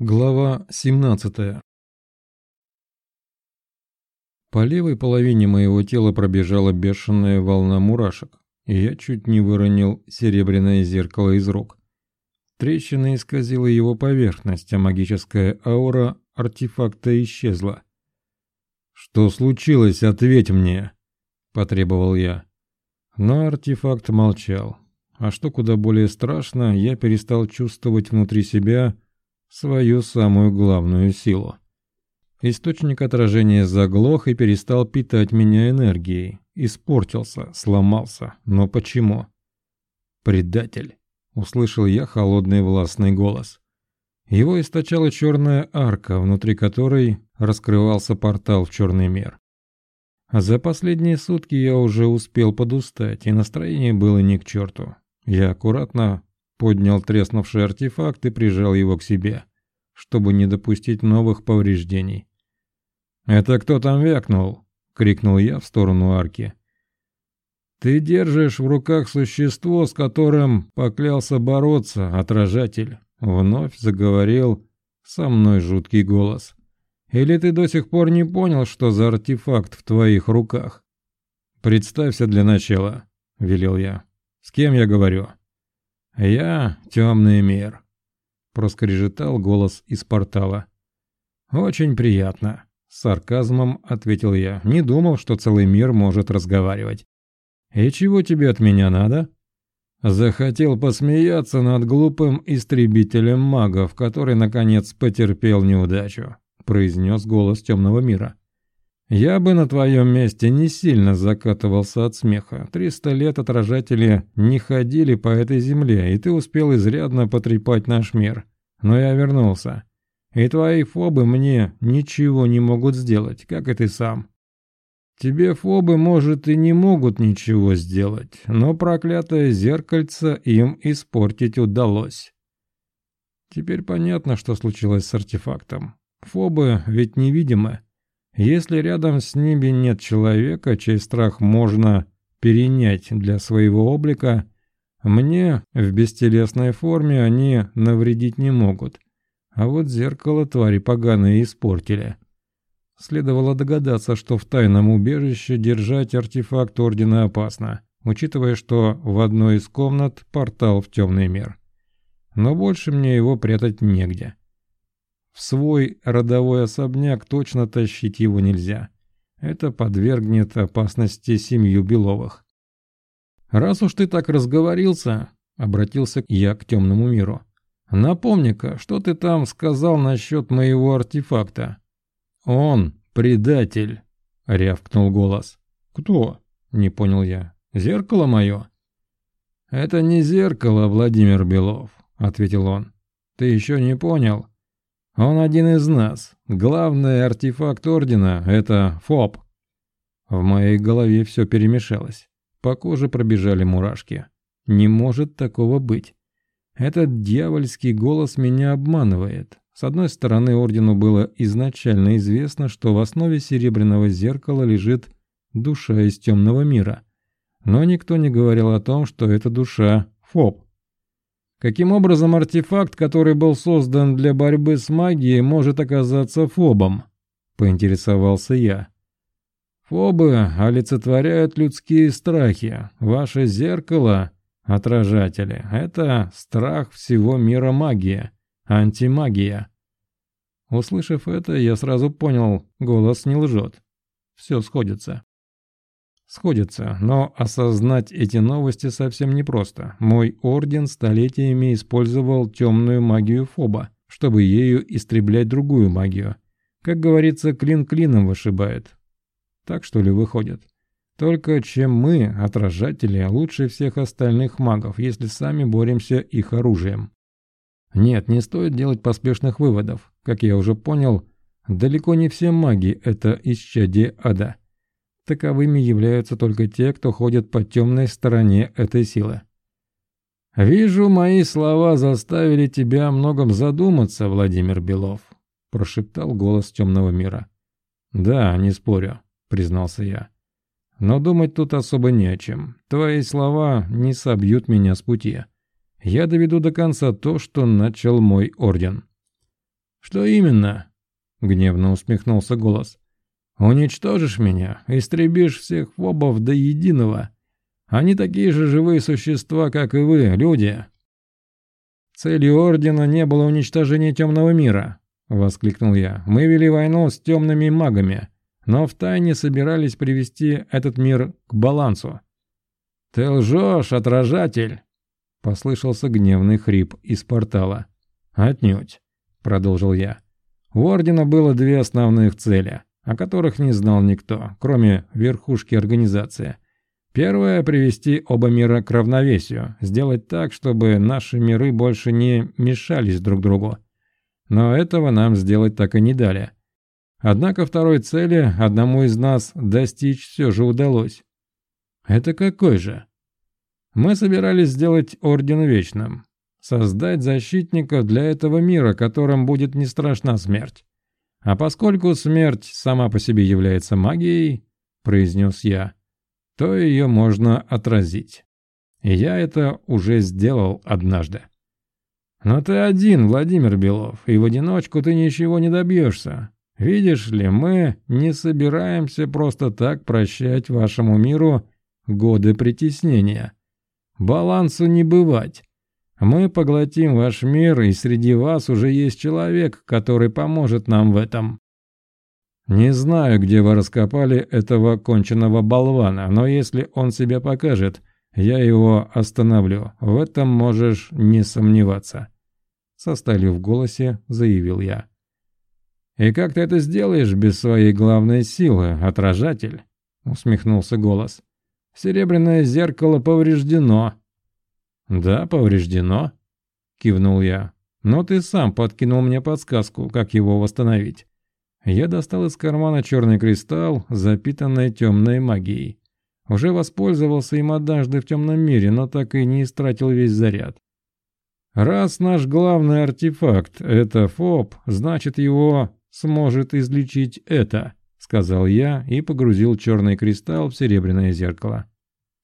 Глава 17 По левой половине моего тела пробежала бешеная волна мурашек, и я чуть не выронил серебряное зеркало из рук. Трещина исказила его поверхность, а магическая аура артефакта исчезла. «Что случилось? Ответь мне!» – потребовал я. Но артефакт молчал. А что куда более страшно, я перестал чувствовать внутри себя – свою самую главную силу. Источник отражения заглох и перестал питать меня энергией. Испортился, сломался. Но почему? «Предатель!» — услышал я холодный властный голос. Его источала черная арка, внутри которой раскрывался портал в черный мир. За последние сутки я уже успел подустать, и настроение было не к черту. Я аккуратно поднял треснувший артефакт и прижал его к себе, чтобы не допустить новых повреждений. «Это кто там вякнул?» — крикнул я в сторону арки. «Ты держишь в руках существо, с которым поклялся бороться, отражатель», — вновь заговорил со мной жуткий голос. «Или ты до сих пор не понял, что за артефакт в твоих руках?» «Представься для начала», — велел я. «С кем я говорю?» «Я — темный мир», — проскрежетал голос из портала. «Очень приятно», — с сарказмом ответил я. «Не думал, что целый мир может разговаривать». «И чего тебе от меня надо?» Захотел посмеяться над глупым истребителем магов, который, наконец, потерпел неудачу, произнес голос темного мира. Я бы на твоем месте не сильно закатывался от смеха. Триста лет отражатели не ходили по этой земле, и ты успел изрядно потрепать наш мир. Но я вернулся. И твои фобы мне ничего не могут сделать, как и ты сам. Тебе фобы, может, и не могут ничего сделать, но проклятое зеркальце им испортить удалось. Теперь понятно, что случилось с артефактом. Фобы ведь невидимы. Если рядом с ними нет человека, чей страх можно перенять для своего облика, мне в бестелесной форме они навредить не могут. А вот зеркало твари поганые испортили. Следовало догадаться, что в тайном убежище держать артефакт Ордена опасно, учитывая, что в одной из комнат портал в темный мир. Но больше мне его прятать негде. В свой родовой особняк точно тащить его нельзя. Это подвергнет опасности семью Беловых. «Раз уж ты так разговорился», — обратился я к темному миру, — «напомни-ка, что ты там сказал насчет моего артефакта?» «Он предатель», — рявкнул голос. «Кто?» — не понял я. «Зеркало мое?» «Это не зеркало, Владимир Белов», — ответил он. «Ты еще не понял? Он один из нас. Главный артефакт Ордена — это ФОП. В моей голове все перемешалось. По коже пробежали мурашки. Не может такого быть. Этот дьявольский голос меня обманывает. С одной стороны, Ордену было изначально известно, что в основе Серебряного Зеркала лежит душа из темного мира. Но никто не говорил о том, что это душа ФОП. Каким образом артефакт, который был создан для борьбы с магией, может оказаться фобом? Поинтересовался я. Фобы олицетворяют людские страхи. Ваше зеркало, отражатели, это страх всего мира магии, антимагия. Услышав это, я сразу понял, голос не лжет. Все сходится сходятся, но осознать эти новости совсем непросто. Мой орден столетиями использовал темную магию Фоба, чтобы ею истреблять другую магию. Как говорится, клин клином вышибает. Так что ли выходит? Только чем мы, отражатели, лучше всех остальных магов, если сами боремся их оружием. Нет, не стоит делать поспешных выводов. Как я уже понял, далеко не все маги – это исчадие ада. Таковыми являются только те, кто ходит по темной стороне этой силы. «Вижу, мои слова заставили тебя о многом задуматься, Владимир Белов», — прошептал голос темного мира. «Да, не спорю», — признался я. «Но думать тут особо не о чем. Твои слова не собьют меня с пути. Я доведу до конца то, что начал мой орден». «Что именно?» — гневно усмехнулся голос. «Уничтожишь меня, истребишь всех фобов до единого. Они такие же живые существа, как и вы, люди». «Целью Ордена не было уничтожение темного мира», — воскликнул я. «Мы вели войну с темными магами, но втайне собирались привести этот мир к балансу». «Ты лжешь, отражатель!» — послышался гневный хрип из портала. «Отнюдь», — продолжил я. «У Ордена было две основных цели, о которых не знал никто, кроме верхушки организации. Первое — привести оба мира к равновесию, сделать так, чтобы наши миры больше не мешались друг другу. Но этого нам сделать так и не дали. Однако второй цели одному из нас достичь все же удалось. Это какой же? Мы собирались сделать Орден Вечным. Создать защитников для этого мира, которым будет не страшна смерть. А поскольку смерть сама по себе является магией, произнес я, то ее можно отразить. И я это уже сделал однажды. Но ты один, Владимир Белов, и в одиночку ты ничего не добьешься. Видишь ли, мы не собираемся просто так прощать вашему миру годы притеснения. Балансу не бывать. Мы поглотим ваш мир, и среди вас уже есть человек, который поможет нам в этом. Не знаю, где вы раскопали этого конченного болвана, но если он себя покажет, я его остановлю. В этом можешь не сомневаться. Со сталью в голосе заявил я. «И как ты это сделаешь без своей главной силы, отражатель?» Усмехнулся голос. «Серебряное зеркало повреждено, «Да, повреждено», — кивнул я. «Но ты сам подкинул мне подсказку, как его восстановить». Я достал из кармана черный кристалл, запитанный темной магией. Уже воспользовался им однажды в темном мире, но так и не истратил весь заряд. Раз наш главный артефакт — это ФОП, значит его сможет излечить это, — сказал я и погрузил черный кристалл в серебряное зеркало.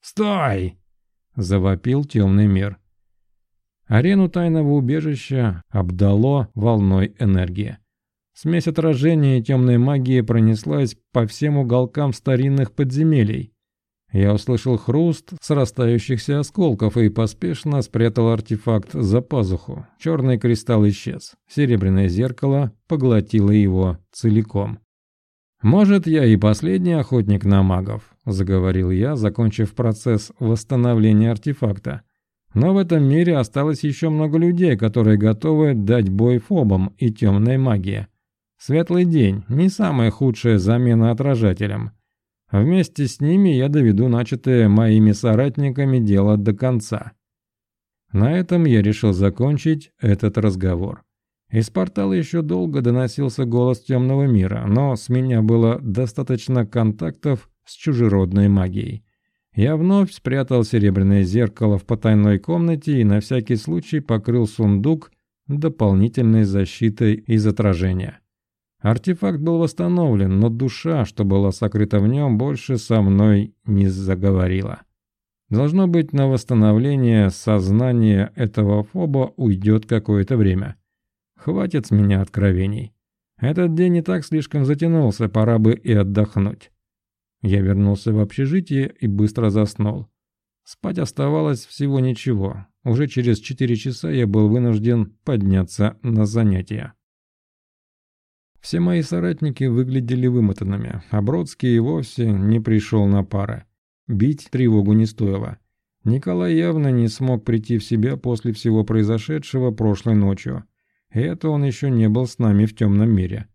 «Стой!» — завопил темный мир. Арену тайного убежища обдало волной энергии. Смесь отражения и темной магии пронеслась по всем уголкам старинных подземелий. Я услышал хруст срастающихся осколков и поспешно спрятал артефакт за пазуху. Черный кристалл исчез. Серебряное зеркало поглотило его целиком. «Может, я и последний охотник на магов», — заговорил я, закончив процесс восстановления артефакта. «Но в этом мире осталось еще много людей, которые готовы дать бой фобам и темной магии. Светлый день — не самая худшая замена отражателям. Вместе с ними я доведу начатое моими соратниками дело до конца». На этом я решил закончить этот разговор. Из портала еще долго доносился голос темного мира, но с меня было достаточно контактов с чужеродной магией. Я вновь спрятал серебряное зеркало в потайной комнате и на всякий случай покрыл сундук дополнительной защитой из отражения. Артефакт был восстановлен, но душа, что была сокрыта в нем, больше со мной не заговорила. Должно быть, на восстановление сознания этого фоба уйдет какое-то время. Хватит с меня откровений. Этот день не так слишком затянулся, пора бы и отдохнуть. Я вернулся в общежитие и быстро заснул. Спать оставалось всего ничего. Уже через четыре часа я был вынужден подняться на занятия. Все мои соратники выглядели вымотанными, а Бродский и вовсе не пришел на пары. Бить тревогу не стоило. Николай явно не смог прийти в себя после всего произошедшего прошлой ночью. Это он еще не был с нами в темном мире.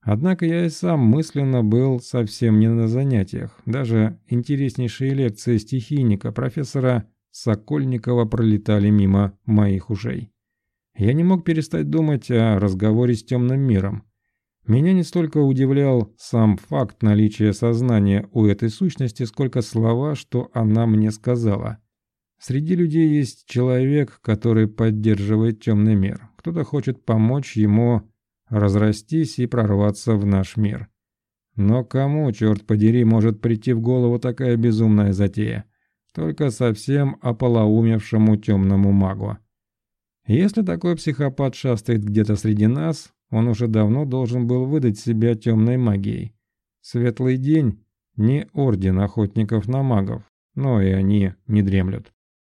Однако я и сам мысленно был совсем не на занятиях. Даже интереснейшие лекции стихийника профессора Сокольникова пролетали мимо моих ушей. Я не мог перестать думать о разговоре с темным миром. Меня не столько удивлял сам факт наличия сознания у этой сущности, сколько слова, что она мне сказала. Среди людей есть человек, который поддерживает темный мир. Кто-то хочет помочь ему разрастись и прорваться в наш мир. Но кому, черт подери, может прийти в голову такая безумная затея? Только совсем ополоумевшему темному магу. Если такой психопат шастает где-то среди нас, он уже давно должен был выдать себя темной магией. Светлый день – не орден охотников на магов, но и они не дремлют.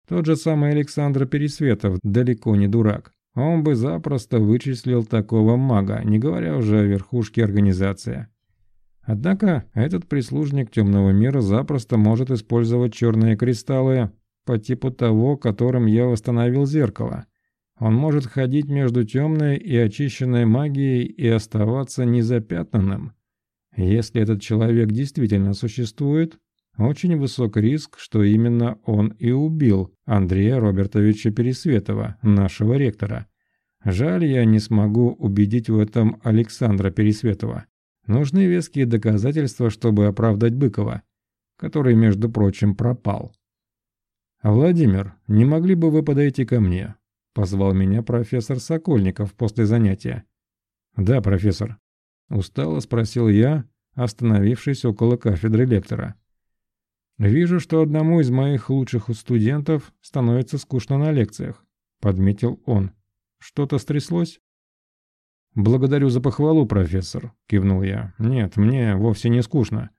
Тот же самый Александр Пересветов далеко не дурак. Он бы запросто вычислил такого мага, не говоря уже о верхушке организации. Однако этот прислужник темного мира запросто может использовать черные кристаллы по типу того, которым я восстановил зеркало. Он может ходить между темной и очищенной магией и оставаться незапятнанным. Если этот человек действительно существует, очень высок риск, что именно он и убил Андрея Робертовича Пересветова, нашего ректора. Жаль, я не смогу убедить в этом Александра Пересветова. Нужны веские доказательства, чтобы оправдать Быкова, который, между прочим, пропал. «Владимир, не могли бы вы подойти ко мне?» – позвал меня профессор Сокольников после занятия. «Да, профессор», – устало спросил я, остановившись около кафедры лектора. «Вижу, что одному из моих лучших студентов становится скучно на лекциях», – подметил он. «Что-то стряслось?» «Благодарю за похвалу, профессор», – кивнул я. «Нет, мне вовсе не скучно.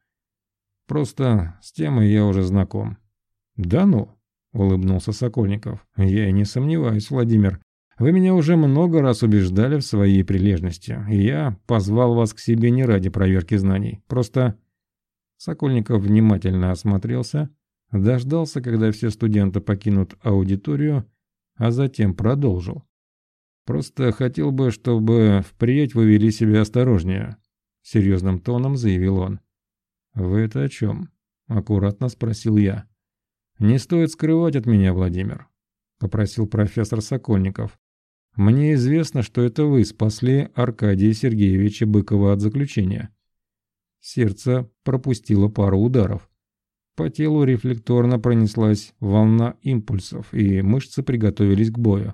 Просто с темой я уже знаком». «Да ну?» – улыбнулся Сокольников. «Я и не сомневаюсь, Владимир. Вы меня уже много раз убеждали в своей прилежности, я позвал вас к себе не ради проверки знаний. Просто...» Сокольников внимательно осмотрелся, дождался, когда все студенты покинут аудиторию, а затем продолжил. Просто хотел бы, чтобы впредь вы вели себя осторожнее», — серьезным тоном заявил он. «Вы это о чем?» — аккуратно спросил я. «Не стоит скрывать от меня, Владимир», — попросил профессор Сокольников. «Мне известно, что это вы спасли Аркадия Сергеевича Быкова от заключения». Сердце пропустило пару ударов. По телу рефлекторно пронеслась волна импульсов, и мышцы приготовились к бою.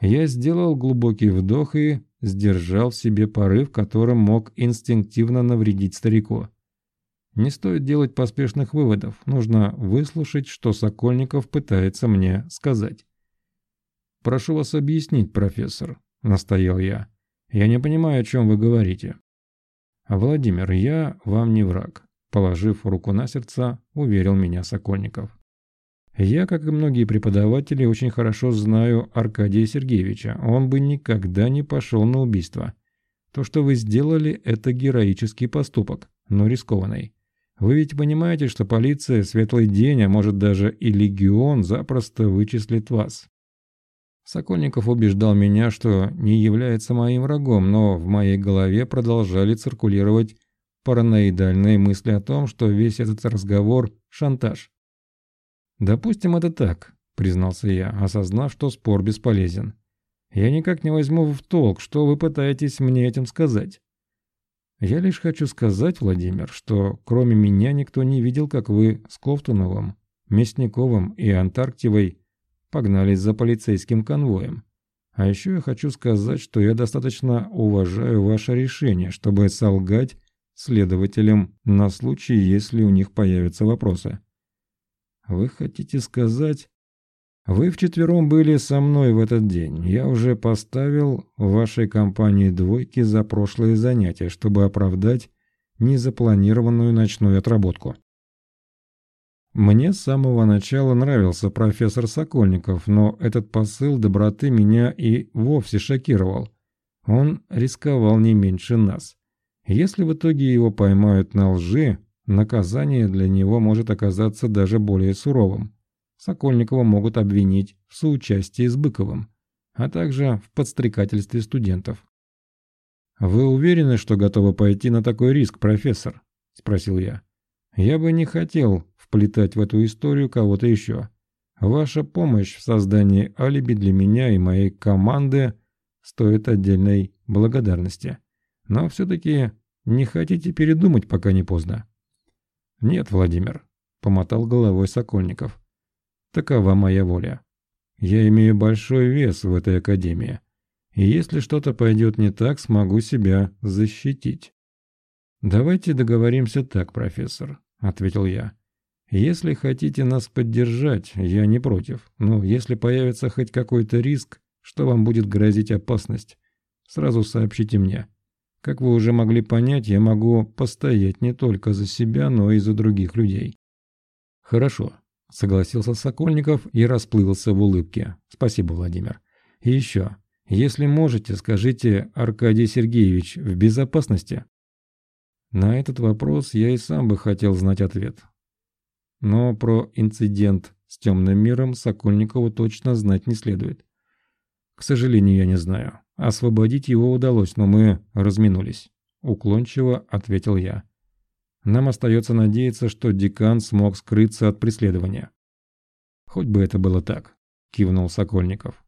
Я сделал глубокий вдох и сдержал в себе порыв, которым мог инстинктивно навредить старику. Не стоит делать поспешных выводов, нужно выслушать, что Сокольников пытается мне сказать. «Прошу вас объяснить, профессор», — настоял я. «Я не понимаю, о чем вы говорите». «Владимир, я вам не враг», — положив руку на сердце, уверил меня Сокольников. Я, как и многие преподаватели, очень хорошо знаю Аркадия Сергеевича. Он бы никогда не пошел на убийство. То, что вы сделали, это героический поступок, но рискованный. Вы ведь понимаете, что полиция, светлый день, а может даже и легион запросто вычислит вас. Сокольников убеждал меня, что не является моим врагом, но в моей голове продолжали циркулировать параноидальные мысли о том, что весь этот разговор – шантаж. «Допустим, это так», — признался я, осознав, что спор бесполезен. «Я никак не возьму в толк, что вы пытаетесь мне этим сказать». «Я лишь хочу сказать, Владимир, что кроме меня никто не видел, как вы с Ковтуновым, Мясниковым и Антарктивой погнались за полицейским конвоем. А еще я хочу сказать, что я достаточно уважаю ваше решение, чтобы солгать следователям на случай, если у них появятся вопросы. Вы хотите сказать... Вы вчетвером были со мной в этот день. Я уже поставил вашей компании двойки за прошлые занятия, чтобы оправдать незапланированную ночную отработку. Мне с самого начала нравился профессор Сокольников, но этот посыл доброты меня и вовсе шокировал. Он рисковал не меньше нас. Если в итоге его поймают на лжи, Наказание для него может оказаться даже более суровым. Сокольникова могут обвинить в соучастии с Быковым, а также в подстрекательстве студентов. «Вы уверены, что готовы пойти на такой риск, профессор?» – спросил я. «Я бы не хотел вплетать в эту историю кого-то еще. Ваша помощь в создании алиби для меня и моей команды стоит отдельной благодарности. Но все-таки не хотите передумать, пока не поздно?» «Нет, Владимир», — помотал головой Сокольников. «Такова моя воля. Я имею большой вес в этой академии, и если что-то пойдет не так, смогу себя защитить». «Давайте договоримся так, профессор», — ответил я. «Если хотите нас поддержать, я не против, но если появится хоть какой-то риск, что вам будет грозить опасность, сразу сообщите мне. Как вы уже могли понять, я могу постоять не только за себя, но и за других людей. Хорошо, согласился Сокольников и расплылся в улыбке. Спасибо, Владимир. И еще, если можете, скажите, Аркадий Сергеевич в безопасности? На этот вопрос я и сам бы хотел знать ответ. Но про инцидент с темным миром Сокольникову точно знать не следует. К сожалению, я не знаю. Освободить его удалось, но мы разминулись. Уклончиво ответил я. Нам остается надеяться, что декан смог скрыться от преследования. Хоть бы это было так, кивнул Сокольников.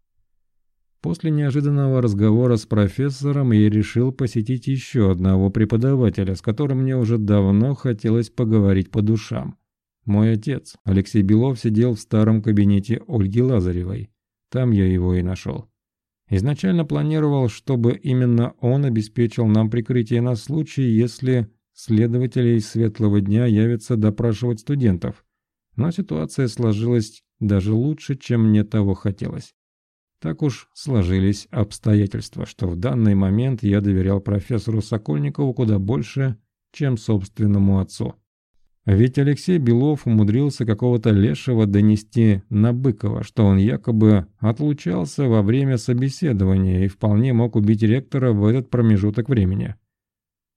После неожиданного разговора с профессором я решил посетить еще одного преподавателя, с которым мне уже давно хотелось поговорить по душам. Мой отец, Алексей Белов, сидел в старом кабинете Ольги Лазаревой. Там я его и нашел. Изначально планировал, чтобы именно он обеспечил нам прикрытие на случай, если следователи из Светлого Дня явятся допрашивать студентов. Но ситуация сложилась даже лучше, чем мне того хотелось. Так уж сложились обстоятельства, что в данный момент я доверял профессору Сокольникову куда больше, чем собственному отцу. Ведь Алексей Белов умудрился какого-то лешего донести на Быкова, что он якобы отлучался во время собеседования и вполне мог убить ректора в этот промежуток времени.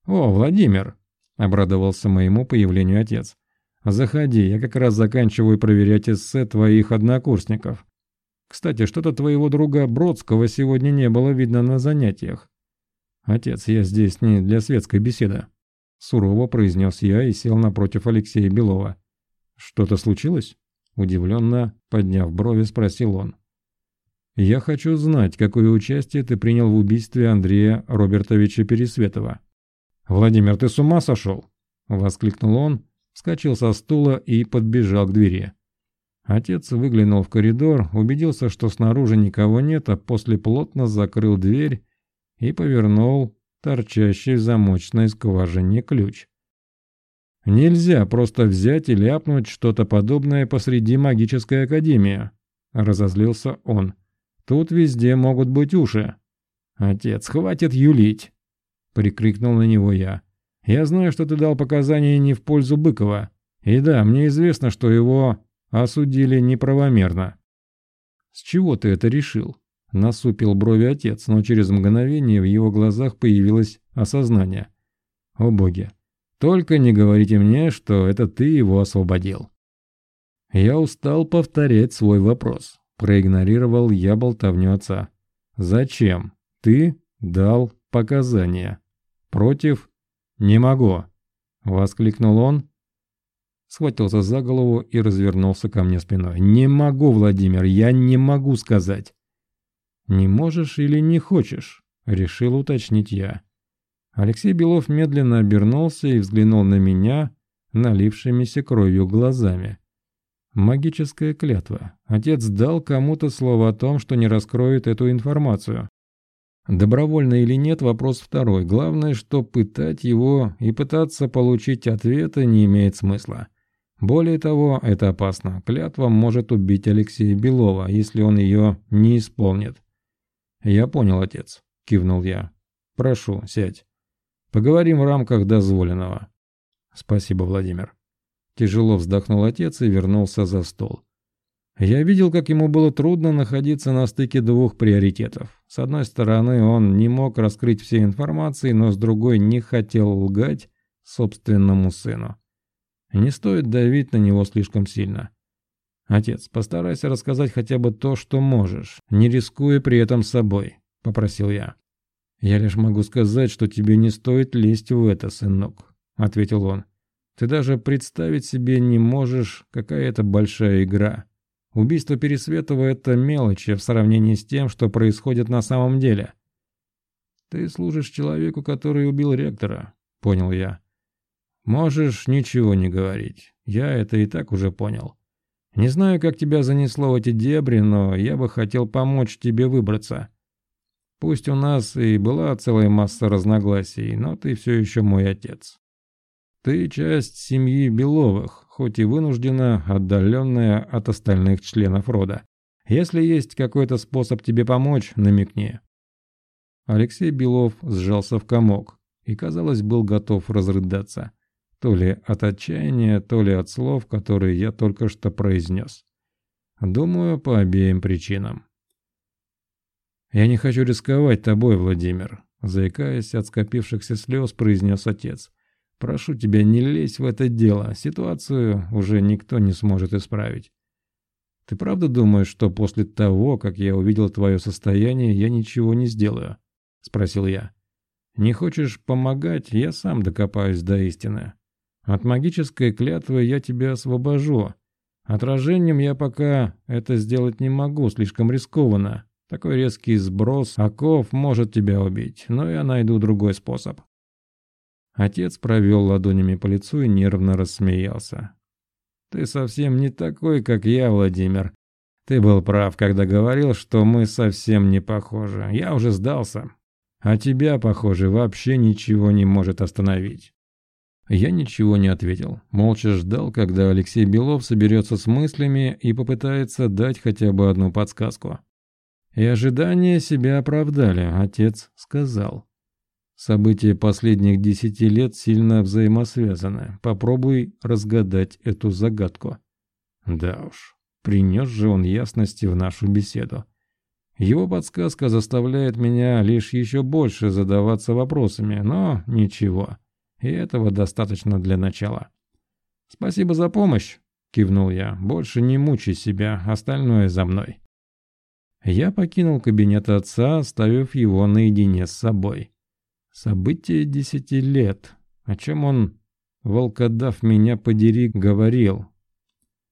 «О, Владимир!» – обрадовался моему появлению отец. «Заходи, я как раз заканчиваю проверять эссе твоих однокурсников. Кстати, что-то твоего друга Бродского сегодня не было видно на занятиях. Отец, я здесь не для светской беседы. Сурово произнес я и сел напротив Алексея Белова. Что-то случилось? Удивленно, подняв брови, спросил он. «Я хочу знать, какое участие ты принял в убийстве Андрея Робертовича Пересветова». «Владимир, ты с ума сошел?» — воскликнул он, вскочил со стула и подбежал к двери. Отец выглянул в коридор, убедился, что снаружи никого нет, а после плотно закрыл дверь и повернул торчащий в замочной скважине ключ. «Нельзя просто взять и ляпнуть что-то подобное посреди магической академии», — разозлился он. «Тут везде могут быть уши». «Отец, хватит юлить!» — прикрикнул на него я. «Я знаю, что ты дал показания не в пользу Быкова. И да, мне известно, что его осудили неправомерно. «С чего ты это решил?» – насупил брови отец, но через мгновение в его глазах появилось осознание. «О боги! Только не говорите мне, что это ты его освободил!» Я устал повторять свой вопрос. Проигнорировал я болтовню отца. «Зачем ты дал показания?» «Против?» «Не могу!» — воскликнул он, схватился за голову и развернулся ко мне спиной. «Не могу, Владимир, я не могу сказать». «Не можешь или не хочешь?» — решил уточнить я. Алексей Белов медленно обернулся и взглянул на меня, налившимися кровью глазами. Магическая клятва. Отец дал кому-то слово о том, что не раскроет эту информацию. Добровольно или нет, вопрос второй. Главное, что пытать его и пытаться получить ответы не имеет смысла. Более того, это опасно. Клятва может убить Алексея Белова, если он ее не исполнит. «Я понял, отец», — кивнул я. «Прошу, сядь. Поговорим в рамках дозволенного». «Спасибо, Владимир». Тяжело вздохнул отец и вернулся за стол. Я видел, как ему было трудно находиться на стыке двух приоритетов. С одной стороны, он не мог раскрыть все информации, но с другой не хотел лгать собственному сыну. Не стоит давить на него слишком сильно. «Отец, постарайся рассказать хотя бы то, что можешь, не рискуя при этом собой», — попросил я. «Я лишь могу сказать, что тебе не стоит лезть в это, сынок», — ответил он. «Ты даже представить себе не можешь, какая это большая игра. Убийство Пересветова — это мелочи в сравнении с тем, что происходит на самом деле». «Ты служишь человеку, который убил ректора», — понял я. Можешь ничего не говорить. Я это и так уже понял. Не знаю, как тебя занесло в эти дебри, но я бы хотел помочь тебе выбраться. Пусть у нас и была целая масса разногласий, но ты все еще мой отец. Ты часть семьи Беловых, хоть и вынуждена, отдаленная от остальных членов рода. Если есть какой-то способ тебе помочь, намекни. Алексей Белов сжался в комок и, казалось, был готов разрыдаться. То ли от отчаяния, то ли от слов, которые я только что произнес. Думаю, по обеим причинам. «Я не хочу рисковать тобой, Владимир», — заикаясь от скопившихся слез, произнес отец. «Прошу тебя, не лезь в это дело. Ситуацию уже никто не сможет исправить. Ты правда думаешь, что после того, как я увидел твое состояние, я ничего не сделаю?» — спросил я. «Не хочешь помогать, я сам докопаюсь до истины. От магической клятвы я тебя освобожу. Отражением я пока это сделать не могу, слишком рискованно. Такой резкий сброс оков может тебя убить, но я найду другой способ». Отец провел ладонями по лицу и нервно рассмеялся. Ты совсем не такой, как я, Владимир. Ты был прав, когда говорил, что мы совсем не похожи. Я уже сдался. А тебя, похоже, вообще ничего не может остановить. Я ничего не ответил. Молча ждал, когда Алексей Белов соберется с мыслями и попытается дать хотя бы одну подсказку. И ожидания себя оправдали, отец сказал. События последних десяти лет сильно взаимосвязаны. Попробуй разгадать эту загадку. Да уж, принес же он ясности в нашу беседу. Его подсказка заставляет меня лишь еще больше задаваться вопросами, но ничего. И этого достаточно для начала. «Спасибо за помощь», — кивнул я. «Больше не мучай себя, остальное за мной». Я покинул кабинет отца, оставив его наедине с собой. Событие десяти лет. О чем он, волкодав меня подери, говорил.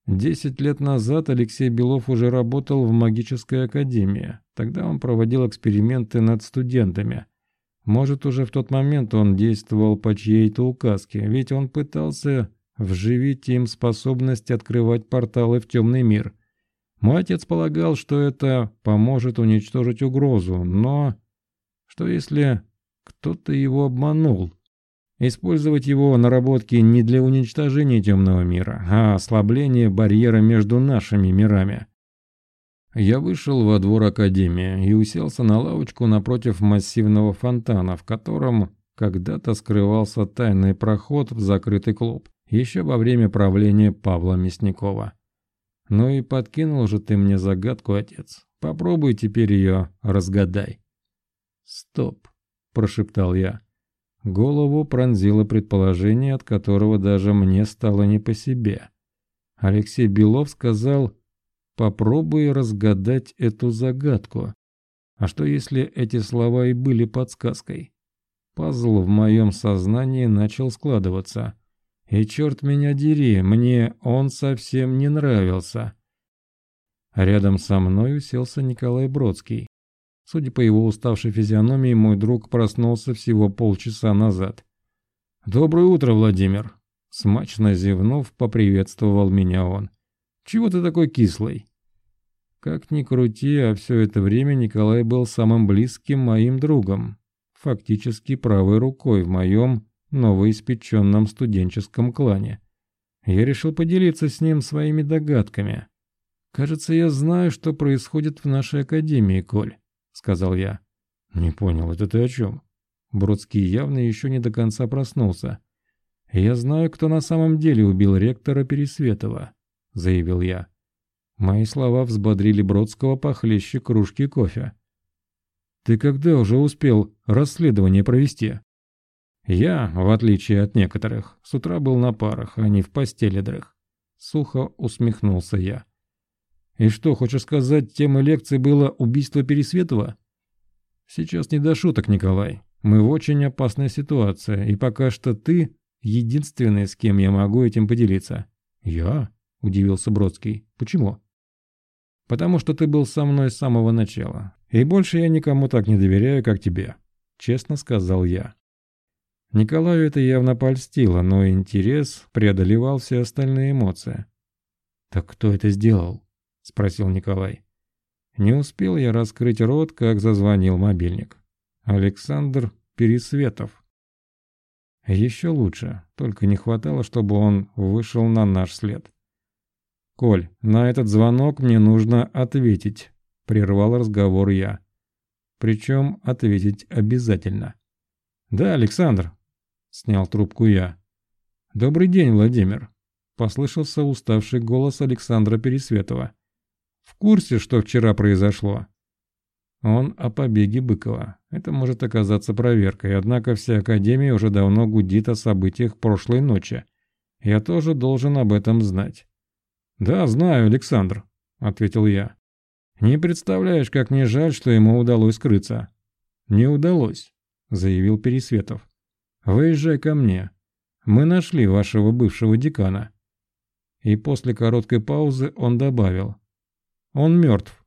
Десять лет назад Алексей Белов уже работал в магической академии. Тогда он проводил эксперименты над студентами. Может, уже в тот момент он действовал по чьей-то указке, ведь он пытался вживить им способность открывать порталы в темный мир. Мой отец полагал, что это поможет уничтожить угрозу, но... Что если кто-то его обманул. Использовать его наработки не для уничтожения темного мира, а ослабления барьера между нашими мирами. Я вышел во двор Академии и уселся на лавочку напротив массивного фонтана, в котором когда-то скрывался тайный проход в закрытый клуб, еще во время правления Павла Мясникова. Ну и подкинул же ты мне загадку, отец. Попробуй теперь ее разгадай. Стоп прошептал я. Голову пронзило предположение, от которого даже мне стало не по себе. Алексей Белов сказал «Попробуй разгадать эту загадку». А что если эти слова и были подсказкой? Пазл в моем сознании начал складываться. И черт меня дери, мне он совсем не нравился. Рядом со мной уселся Николай Бродский. Судя по его уставшей физиономии, мой друг проснулся всего полчаса назад. «Доброе утро, Владимир!» Смачно зевнув, поприветствовал меня он. «Чего ты такой кислый?» Как ни крути, а все это время Николай был самым близким моим другом. Фактически правой рукой в моем новоиспеченном студенческом клане. Я решил поделиться с ним своими догадками. «Кажется, я знаю, что происходит в нашей академии, Коль сказал я. «Не понял, это ты о чем?» Бродский явно еще не до конца проснулся. «Я знаю, кто на самом деле убил ректора Пересветова», — заявил я. Мои слова взбодрили Бродского похлеще кружки кофе. «Ты когда уже успел расследование провести?» «Я, в отличие от некоторых, с утра был на парах, а не в постели дрых». Сухо усмехнулся я. И что, хочешь сказать, темой лекции было убийство Пересветова? Сейчас не до шуток, Николай. Мы в очень опасной ситуации, и пока что ты единственный, с кем я могу этим поделиться. Я? Удивился Бродский. Почему? Потому что ты был со мной с самого начала. И больше я никому так не доверяю, как тебе. Честно сказал я. Николаю это явно польстило, но интерес преодолевал все остальные эмоции. «Так кто это сделал?» — спросил Николай. Не успел я раскрыть рот, как зазвонил мобильник. Александр Пересветов. Еще лучше, только не хватало, чтобы он вышел на наш след. «Коль, на этот звонок мне нужно ответить», — прервал разговор я. причем ответить обязательно. «Да, Александр», — снял трубку я. «Добрый день, Владимир», — послышался уставший голос Александра Пересветова. «В курсе, что вчера произошло?» Он о побеге Быкова. Это может оказаться проверкой, однако вся Академия уже давно гудит о событиях прошлой ночи. Я тоже должен об этом знать. «Да, знаю, Александр», — ответил я. «Не представляешь, как мне жаль, что ему удалось скрыться». «Не удалось», — заявил Пересветов. «Выезжай ко мне. Мы нашли вашего бывшего декана». И после короткой паузы он добавил. «Он мертв.